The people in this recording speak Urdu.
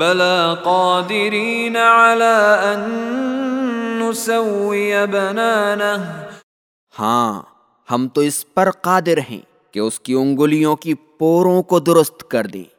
بلا قادرین على ان نسوی بنانہ ہاں ہم تو اس پر قادر ہیں کہ اس کی انگلیوں کی پوروں کو درست کر دیں۔